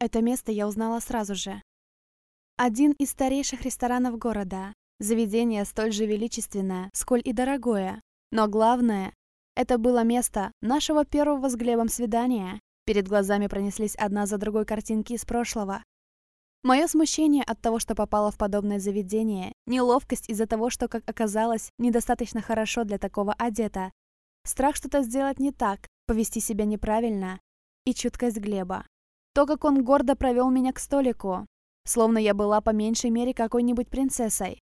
Это место я узнала сразу же. Один из старейших ресторанов города. Заведение столь же величественное, сколь и дорогое. Но главное, это было место нашего первого с Глебом свидания. Перед глазами пронеслись одна за другой картинки из прошлого. Мое смущение от того, что попало в подобное заведение, неловкость из-за того, что, как оказалось, недостаточно хорошо для такого одета, страх что-то сделать не так, повести себя неправильно и чуткость Глеба. То, как он гордо провел меня к столику, словно я была по меньшей мере какой-нибудь принцессой.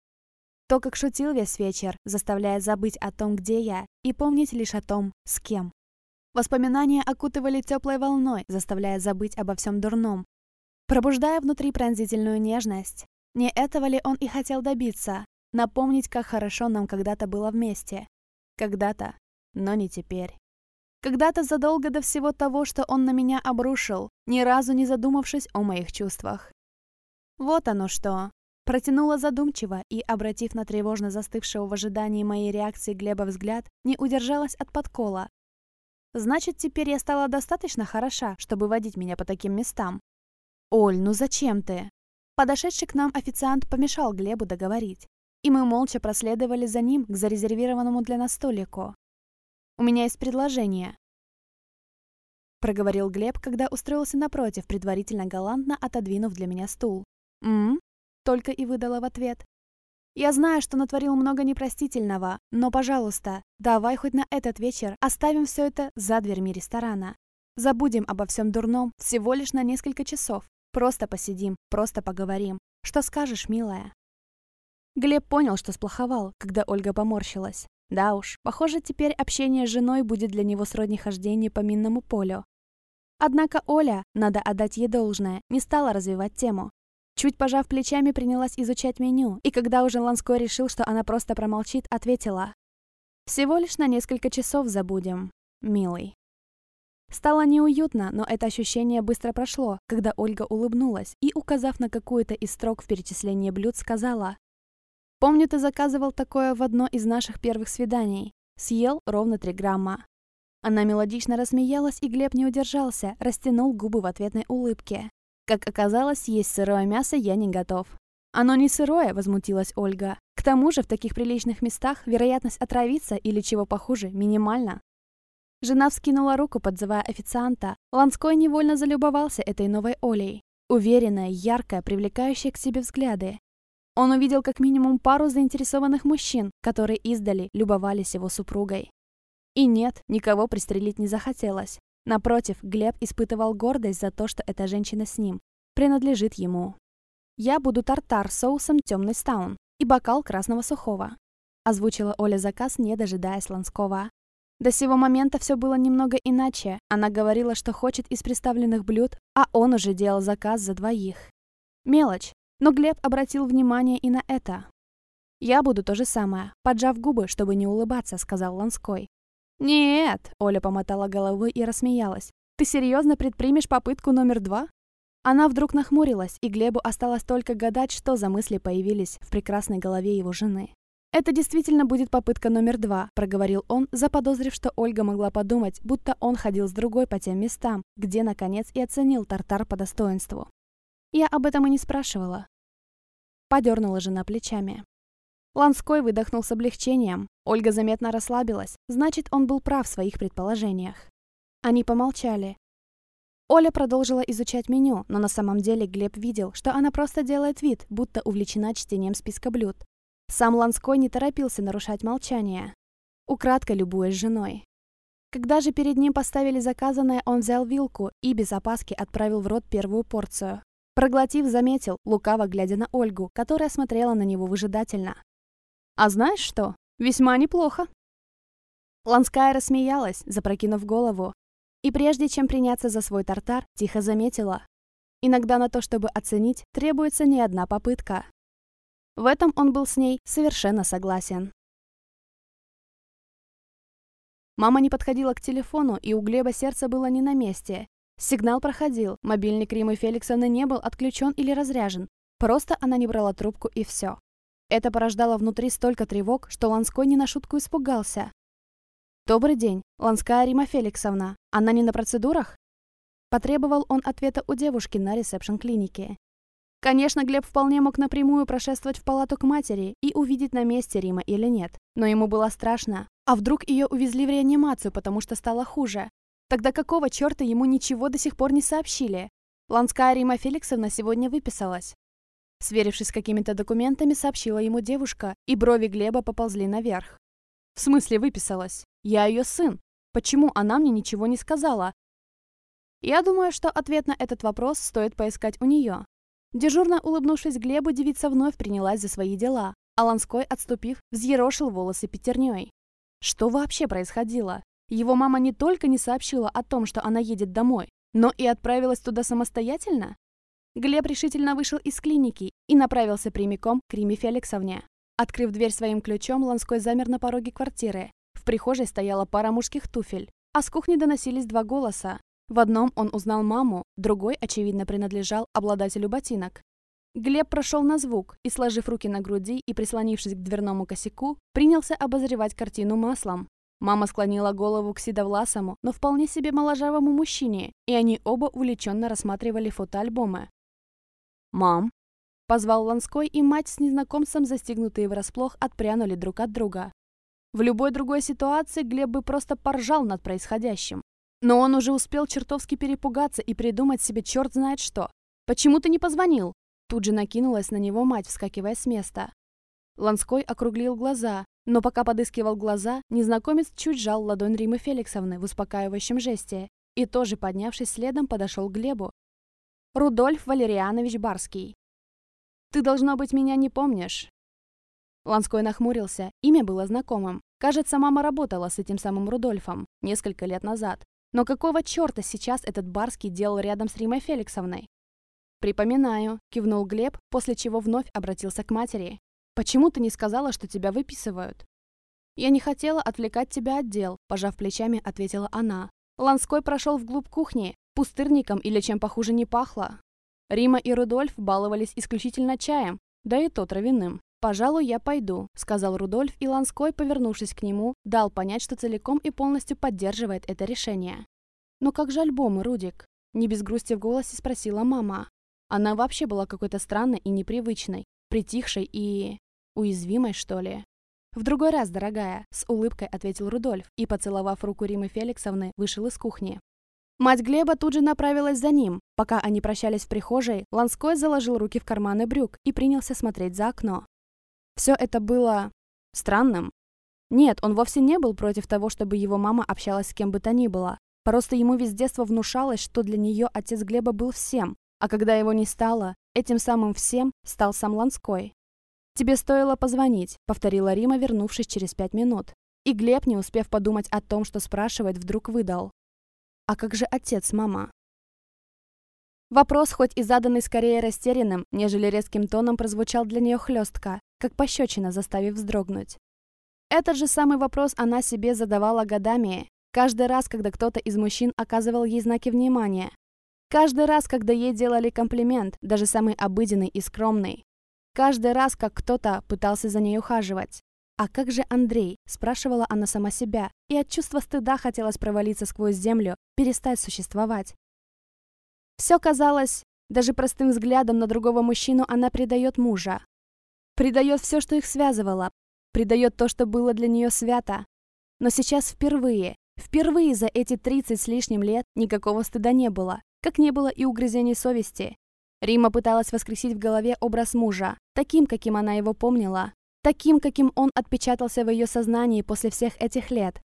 То, как шутил весь вечер, заставляя забыть о том, где я, и помнить лишь о том, с кем. Воспоминания окутывали теплой волной, заставляя забыть обо всем дурном, пробуждая внутри пронзительную нежность. Не этого ли он и хотел добиться? Напомнить, как хорошо нам когда-то было вместе. Когда-то, но не теперь. Когда-то задолго до всего того, что он на меня обрушил, ни разу не задумавшись о моих чувствах. Вот оно что. Протянула задумчиво и, обратив на тревожно застывшего в ожидании моей реакции Глеба взгляд, не удержалась от подкола. Значит, теперь я стала достаточно хороша, чтобы водить меня по таким местам. «Оль, ну зачем ты?» Подошедший к нам официант помешал Глебу договорить, и мы молча проследовали за ним к зарезервированному для нас столику. «У меня есть предложение», — проговорил Глеб, когда устроился напротив, предварительно галантно отодвинув для меня стул. «М?», -м только и выдала в ответ. «Я знаю, что натворил много непростительного, но, пожалуйста, давай хоть на этот вечер оставим все это за дверьми ресторана. Забудем обо всем дурном всего лишь на несколько часов. Просто посидим, просто поговорим. Что скажешь, милая?» Глеб понял, что сплоховал, когда Ольга поморщилась. Да уж, похоже, теперь общение с женой будет для него сродни хождению по минному полю. Однако Оля, надо отдать ей должное, не стала развивать тему. Чуть пожав плечами, принялась изучать меню, и когда уже Ланской решил, что она просто промолчит, ответила. «Всего лишь на несколько часов забудем, милый». Стало неуютно, но это ощущение быстро прошло, когда Ольга улыбнулась и, указав на какую-то из строк в перечислении блюд, сказала Помню, ты заказывал такое в одно из наших первых свиданий. Съел ровно три грамма. Она мелодично рассмеялась, и Глеб не удержался, растянул губы в ответной улыбке. Как оказалось, есть сырое мясо я не готов. «Оно не сырое», — возмутилась Ольга. «К тому же в таких приличных местах вероятность отравиться или чего похуже минимальна». Жена вскинула руку, подзывая официанта. Ланской невольно залюбовался этой новой Олей. Уверенная, яркая, привлекающая к себе взгляды. Он увидел как минимум пару заинтересованных мужчин, которые издали любовались его супругой. И нет, никого пристрелить не захотелось. Напротив, Глеб испытывал гордость за то, что эта женщина с ним, принадлежит ему. «Я буду тартар с соусом темный стаун и бокал красного сухого», озвучила Оля заказ, не дожидаясь Ланского. До сего момента все было немного иначе. Она говорила, что хочет из представленных блюд, а он уже делал заказ за двоих. Мелочь, но Глеб обратил внимание и на это. «Я буду то же самое, поджав губы, чтобы не улыбаться», — сказал Ланской. «Нет», — Оля помотала головой и рассмеялась. «Ты серьезно предпримешь попытку номер два?» Она вдруг нахмурилась, и Глебу осталось только гадать, что за мысли появились в прекрасной голове его жены. «Это действительно будет попытка номер два», — проговорил он, заподозрив, что Ольга могла подумать, будто он ходил с другой по тем местам, где, наконец, и оценил тартар по достоинству. Я об этом и не спрашивала. Подернула жена плечами. Ланской выдохнул с облегчением. Ольга заметно расслабилась, значит, он был прав в своих предположениях. Они помолчали. Оля продолжила изучать меню, но на самом деле Глеб видел, что она просто делает вид, будто увлечена чтением списка блюд. Сам Ланской не торопился нарушать молчание, украдкой любуясь женой. Когда же перед ним поставили заказанное, он взял вилку и без опаски отправил в рот первую порцию. Проглотив, заметил, лукаво глядя на Ольгу, которая смотрела на него выжидательно. «А знаешь что? Весьма неплохо». Ланская рассмеялась, запрокинув голову, и прежде чем приняться за свой тартар, тихо заметила. Иногда на то, чтобы оценить, требуется не одна попытка. В этом он был с ней совершенно согласен. Мама не подходила к телефону, и у Глеба сердце было не на месте. Сигнал проходил, мобильник Римы Феликсовны не был отключен или разряжен. Просто она не брала трубку и все. Это порождало внутри столько тревог, что Ланской не на шутку испугался. «Добрый день, Ланская Рима Феликсовна. Она не на процедурах?» Потребовал он ответа у девушки на ресепшн клиники. Конечно, Глеб вполне мог напрямую прошествовать в палату к матери и увидеть на месте Рима или нет. Но ему было страшно. А вдруг ее увезли в реанимацию, потому что стало хуже? Тогда какого черта ему ничего до сих пор не сообщили? Ланская Рима Феликсовна сегодня выписалась. Сверившись с какими-то документами, сообщила ему девушка, и брови Глеба поползли наверх. «В смысле выписалась? Я ее сын. Почему она мне ничего не сказала?» Я думаю, что ответ на этот вопрос стоит поискать у нее. Дежурно улыбнувшись Глебу, девица вновь принялась за свои дела, а Ланской, отступив, взъерошил волосы пятерней. Что вообще происходило? Его мама не только не сообщила о том, что она едет домой, но и отправилась туда самостоятельно? Глеб решительно вышел из клиники и направился прямиком к Риме Феликсовне. Открыв дверь своим ключом, Ланской замер на пороге квартиры. В прихожей стояла пара мужских туфель, а с кухни доносились два голоса. В одном он узнал маму, другой, очевидно, принадлежал обладателю ботинок. Глеб прошел на звук и, сложив руки на груди и прислонившись к дверному косяку, принялся обозревать картину маслом. Мама склонила голову к седовласому, но вполне себе моложавому мужчине, и они оба увлеченно рассматривали фотоальбомы. «Мам!» – позвал Ланской, и мать с незнакомцем, застигнутые врасплох, отпрянули друг от друга. В любой другой ситуации Глеб бы просто поржал над происходящим. Но он уже успел чертовски перепугаться и придумать себе черт знает что. «Почему ты не позвонил?» Тут же накинулась на него мать, вскакивая с места. Ланской округлил глаза, но пока подыскивал глаза, незнакомец чуть жал ладонь Римы Феликсовны в успокаивающем жесте и тоже, поднявшись следом, подошел к Глебу. «Рудольф Валерианович Барский». «Ты, должно быть, меня не помнишь». Ланской нахмурился, имя было знакомым. Кажется, мама работала с этим самым Рудольфом несколько лет назад. Но какого черта сейчас этот Барский делал рядом с Римой Феликсовной? «Припоминаю», — кивнул Глеб, после чего вновь обратился к матери. «Почему ты не сказала, что тебя выписывают?» «Я не хотела отвлекать тебя от дел», — пожав плечами, ответила она. Ланской прошел вглубь кухни, пустырником или чем похуже не пахло. Рима и Рудольф баловались исключительно чаем, да и то травяным. «Пожалуй, я пойду», — сказал Рудольф, и Ланской, повернувшись к нему, дал понять, что целиком и полностью поддерживает это решение. «Но как же альбомы, Рудик?» — не без грусти в голосе спросила мама. Она вообще была какой-то странной и непривычной, притихшей и... уязвимой, что ли. «В другой раз, дорогая», — с улыбкой ответил Рудольф и, поцеловав руку Римы Феликсовны, вышел из кухни. Мать Глеба тут же направилась за ним. Пока они прощались в прихожей, Ланской заложил руки в карманы брюк и принялся смотреть за окно. Все это было... странным. Нет, он вовсе не был против того, чтобы его мама общалась с кем бы то ни было. Просто ему весь детство внушалось, что для нее отец Глеба был всем, а когда его не стало, этим самым всем стал сам Ланской. «Тебе стоило позвонить», — повторила Рима, вернувшись через пять минут. И Глеб, не успев подумать о том, что спрашивает, вдруг выдал. «А как же отец, мама?» Вопрос, хоть и заданный скорее растерянным, нежели резким тоном, прозвучал для нее хлестко, как пощечина, заставив вздрогнуть. Этот же самый вопрос она себе задавала годами, каждый раз, когда кто-то из мужчин оказывал ей знаки внимания. Каждый раз, когда ей делали комплимент, даже самый обыденный и скромный. Каждый раз, как кто-то пытался за ней ухаживать. «А как же Андрей?» – спрашивала она сама себя, и от чувства стыда хотелось провалиться сквозь землю, перестать существовать. Все казалось, даже простым взглядом на другого мужчину она предает мужа. Предает все, что их связывало. Предает то, что было для нее свято. Но сейчас впервые, впервые за эти 30 с лишним лет никакого стыда не было, как не было и угрызений совести. Рима пыталась воскресить в голове образ мужа, таким, каким она его помнила, таким, каким он отпечатался в ее сознании после всех этих лет,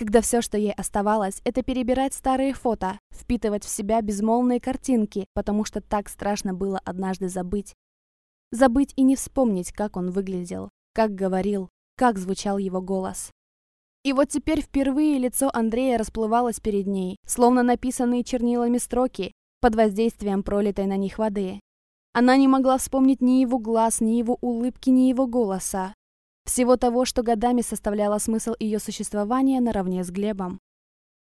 когда все, что ей оставалось, это перебирать старые фото, впитывать в себя безмолвные картинки, потому что так страшно было однажды забыть. Забыть и не вспомнить, как он выглядел, как говорил, как звучал его голос. И вот теперь впервые лицо Андрея расплывалось перед ней, словно написанные чернилами строки, под воздействием пролитой на них воды. Она не могла вспомнить ни его глаз, ни его улыбки, ни его голоса. Всего того, что годами составляло смысл ее существования наравне с Глебом.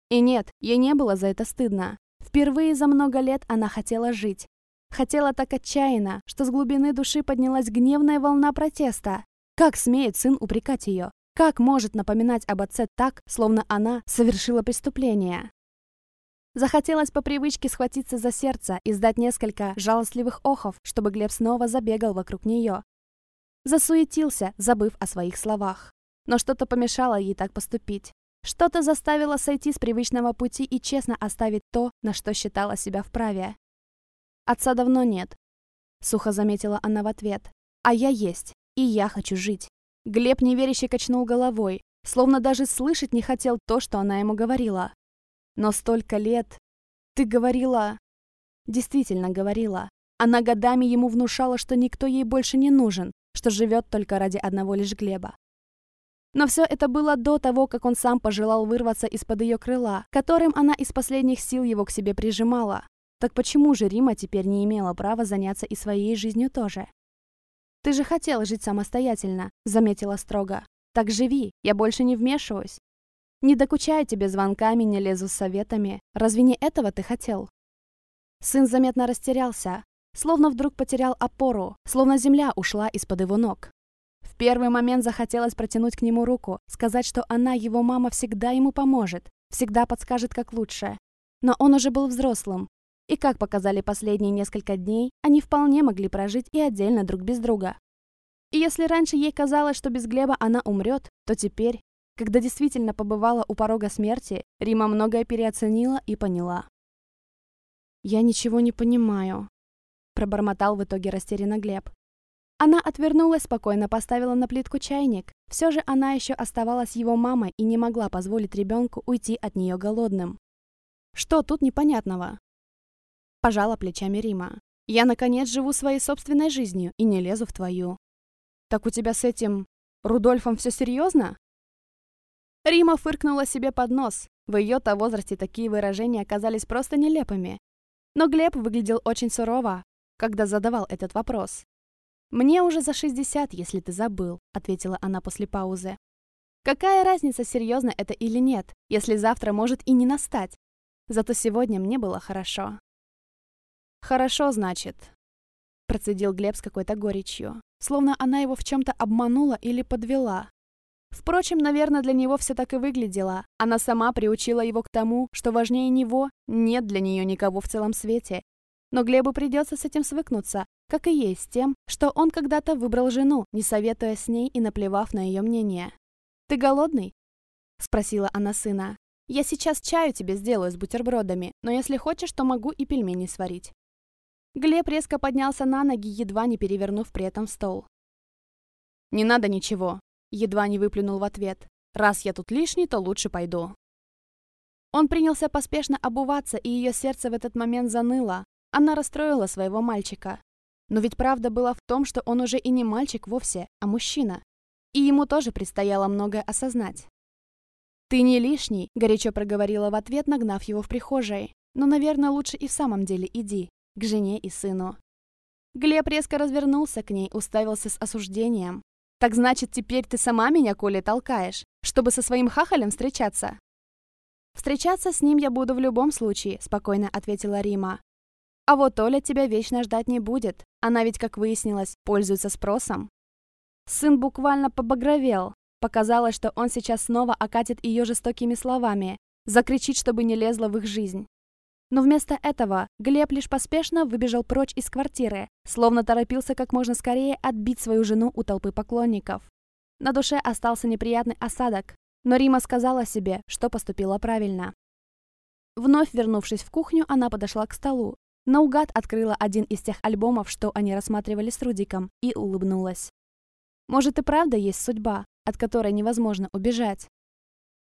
И нет, ей не было за это стыдно. Впервые за много лет она хотела жить. Хотела так отчаянно, что с глубины души поднялась гневная волна протеста. Как смеет сын упрекать ее? Как может напоминать об отце так, словно она совершила преступление? Захотелось по привычке схватиться за сердце и сдать несколько жалостливых охов, чтобы Глеб снова забегал вокруг нее. Засуетился, забыв о своих словах. Но что-то помешало ей так поступить. Что-то заставило сойти с привычного пути и честно оставить то, на что считала себя вправе. «Отца давно нет», — сухо заметила она в ответ. «А я есть, и я хочу жить». Глеб неверяще качнул головой, словно даже слышать не хотел то, что она ему говорила. «Но столько лет... Ты говорила...» Действительно говорила. Она годами ему внушала, что никто ей больше не нужен, что живет только ради одного лишь Глеба. Но все это было до того, как он сам пожелал вырваться из-под ее крыла, которым она из последних сил его к себе прижимала. Так почему же Рима теперь не имела права заняться и своей жизнью тоже? «Ты же хотела жить самостоятельно», — заметила строго. «Так живи, я больше не вмешиваюсь. Не докучаю тебе звонками, не лезу с советами. Разве не этого ты хотел?» Сын заметно растерялся, словно вдруг потерял опору, словно земля ушла из-под его ног первый момент захотелось протянуть к нему руку, сказать, что она, его мама, всегда ему поможет, всегда подскажет, как лучше. Но он уже был взрослым. И как показали последние несколько дней, они вполне могли прожить и отдельно друг без друга. И если раньше ей казалось, что без Глеба она умрет, то теперь, когда действительно побывала у порога смерти, Рима многое переоценила и поняла. «Я ничего не понимаю», — пробормотал в итоге растерянно Глеб. Она отвернулась, спокойно поставила на плитку чайник. Все же она еще оставалась его мамой и не могла позволить ребенку уйти от нее голодным. Что тут непонятного? Пожала плечами Рима. Я, наконец, живу своей собственной жизнью и не лезу в твою. Так у тебя с этим Рудольфом все серьезно? Рима фыркнула себе под нос. В ее-то возрасте такие выражения оказались просто нелепыми. Но Глеб выглядел очень сурово, когда задавал этот вопрос. «Мне уже за 60, если ты забыл», — ответила она после паузы. «Какая разница, серьезно это или нет, если завтра может и не настать? Зато сегодня мне было хорошо». «Хорошо, значит», — процедил Глеб с какой-то горечью, словно она его в чем-то обманула или подвела. Впрочем, наверное, для него все так и выглядело. Она сама приучила его к тому, что важнее него нет для нее никого в целом свете. Но Глебу придется с этим свыкнуться, как и ей с тем, что он когда-то выбрал жену, не советуя с ней и наплевав на ее мнение. «Ты голодный?» — спросила она сына. «Я сейчас чаю тебе сделаю с бутербродами, но если хочешь, то могу и пельмени сварить». Глеб резко поднялся на ноги, едва не перевернув при этом стол. «Не надо ничего», — едва не выплюнул в ответ. «Раз я тут лишний, то лучше пойду». Он принялся поспешно обуваться, и ее сердце в этот момент заныло. Она расстроила своего мальчика. Но ведь правда была в том, что он уже и не мальчик вовсе, а мужчина. И ему тоже предстояло многое осознать. «Ты не лишний», — горячо проговорила в ответ, нагнав его в прихожей. «Но, наверное, лучше и в самом деле иди, к жене и сыну». Глеб резко развернулся к ней, уставился с осуждением. «Так значит, теперь ты сама меня, Коля, толкаешь, чтобы со своим хахалем встречаться?» «Встречаться с ним я буду в любом случае», — спокойно ответила Рима. А вот Оля тебя вечно ждать не будет. Она ведь, как выяснилось, пользуется спросом. Сын буквально побагровел. Показалось, что он сейчас снова окатит ее жестокими словами, закричит, чтобы не лезла в их жизнь. Но вместо этого Глеб лишь поспешно выбежал прочь из квартиры, словно торопился как можно скорее отбить свою жену у толпы поклонников. На душе остался неприятный осадок, но Рима сказала себе, что поступила правильно. Вновь вернувшись в кухню, она подошла к столу, Наугад открыла один из тех альбомов, что они рассматривали с Рудиком, и улыбнулась. Может и правда есть судьба, от которой невозможно убежать.